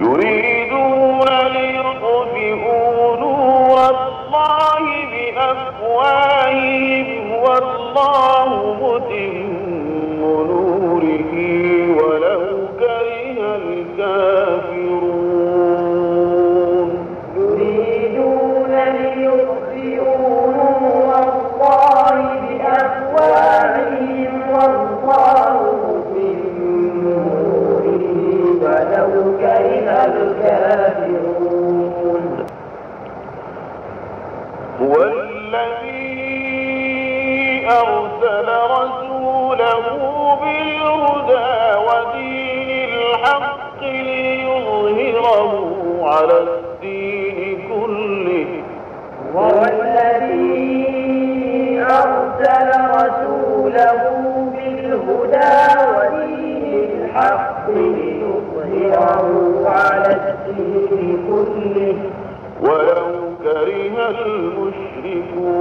يريدون ليطفئوا نور الله بأفواههم كره الكافرون؟ هو الذي أرسل رسوله بالهدى ودين الحق ليظهره على الدين كله. هو الذي أرسل رسوله بالهدى ودين الحق الباطل على كله ولو كره المشركون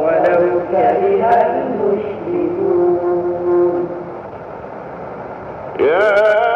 ولو كره المشركون. يا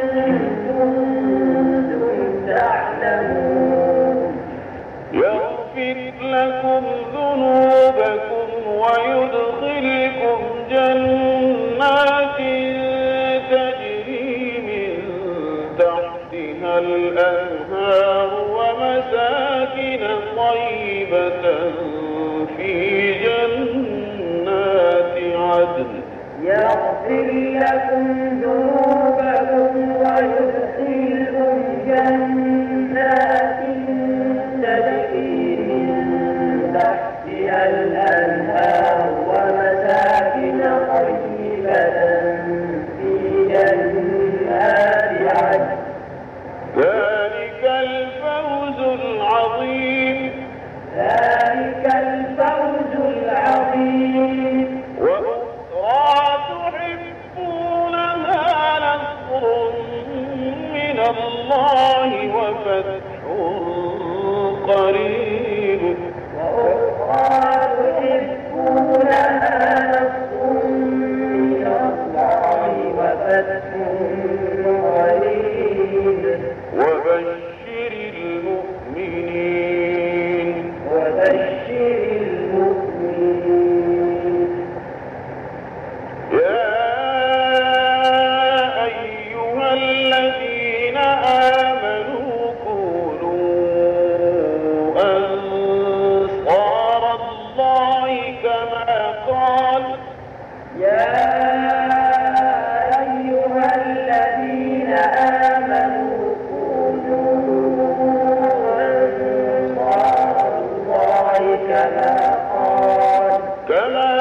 Dela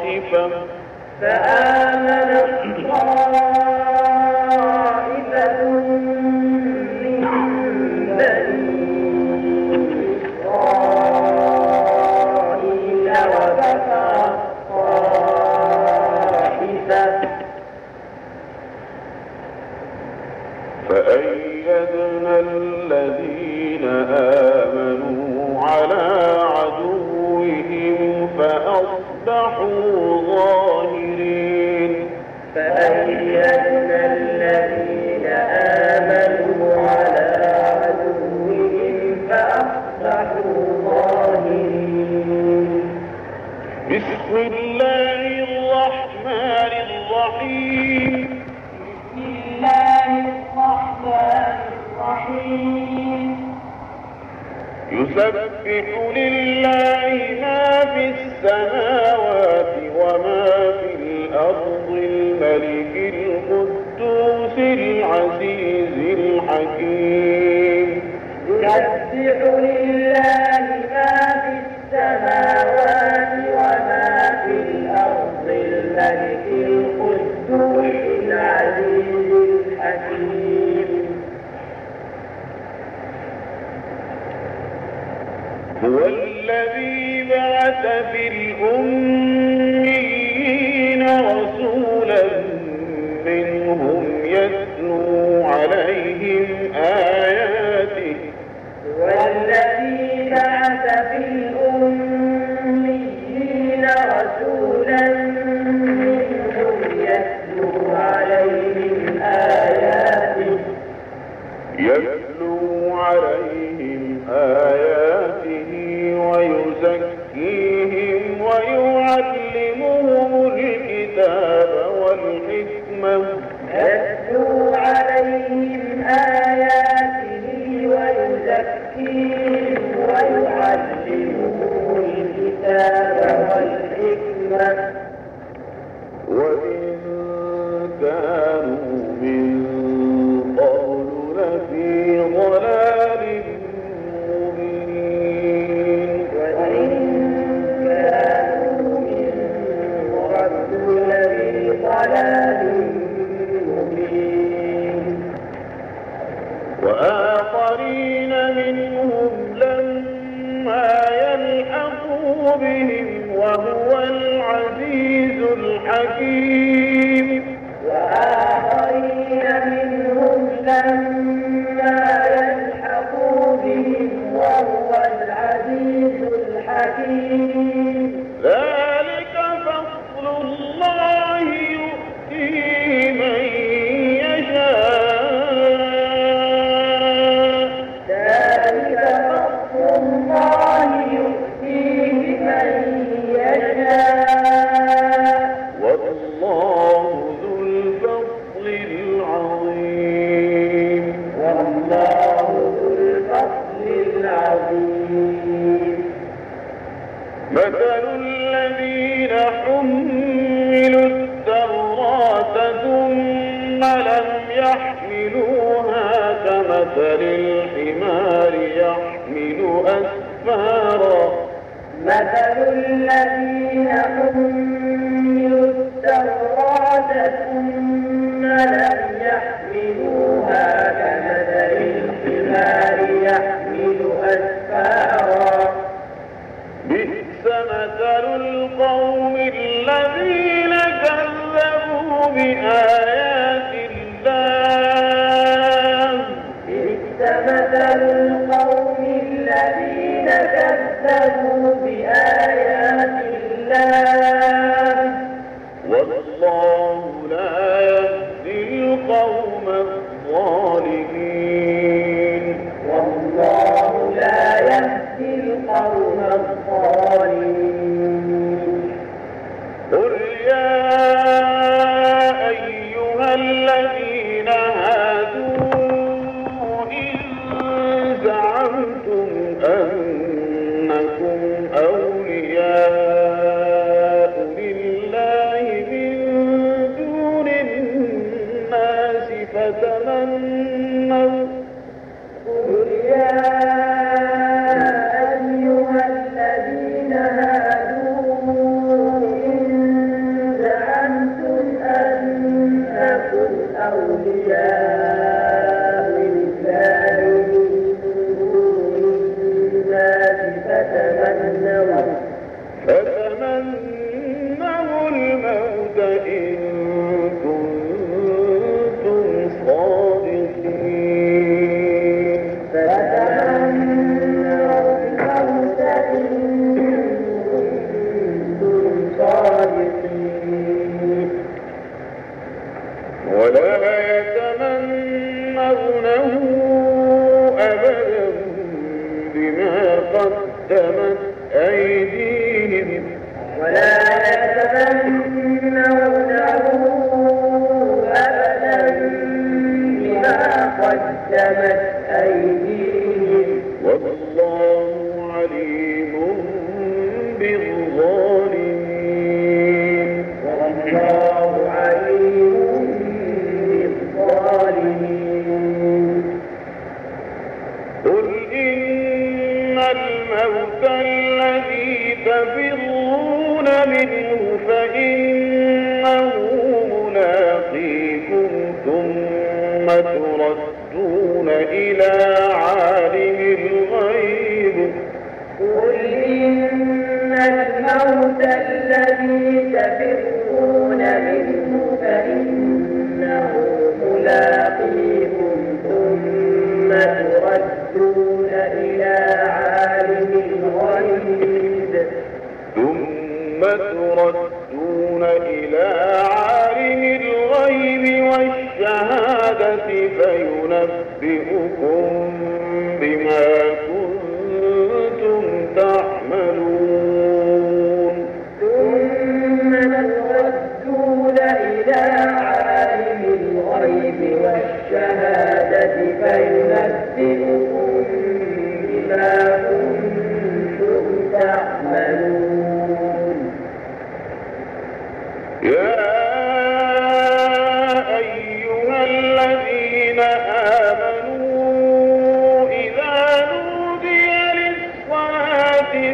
طائفة فآمنت فأصبحوا ظاهرين. فأيدنا الذين آمنوا على عدوهم فأصبحوا ظاهرين. بسم الله الرحمن الرحيم. بسم الله الرحمن الرحيم. يسبح لله الملك القدوس العزيز الحكيم. يسبح لله ما في السماوات وما في الأرض الملك القدوس العزيز الحكيم. هو الذي بعث في الأميين ويزكيهم ويعلمهم الكتاب والحكمة. الحكيم مثل الذين حملوا التوراة لم يحملوها كمثل الحمار يحمل أسفارا مثل بئس مثل القوم الذين كذبوا بآيات الله بئس مثل القوم الذين كذبوا بآيات الله والله لا يهدي القوم الظالمين. والله لا يهدي القوم الظالمين. قل إن الموت الذي تفرون منه فإنه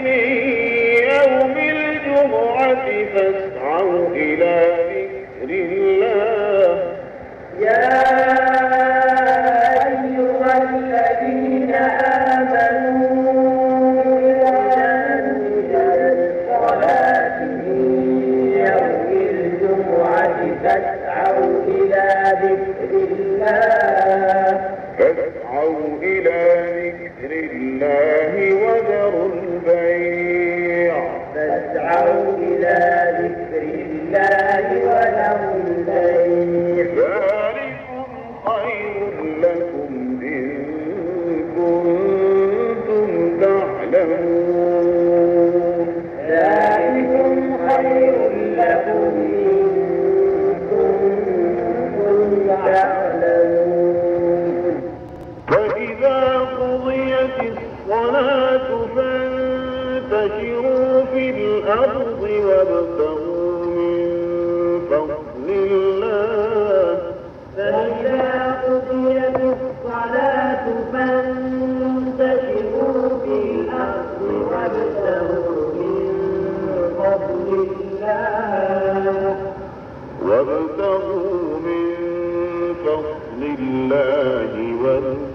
من يوم الجمعة فاسعوا إلى ذكر الله. فانتشروا في الأرض وابتغوا من فضل الله. فإذا قضيت الصلاة فانتشروا في الأرض وابتغوا من فضل الله. وابتغوا من فضل الله والله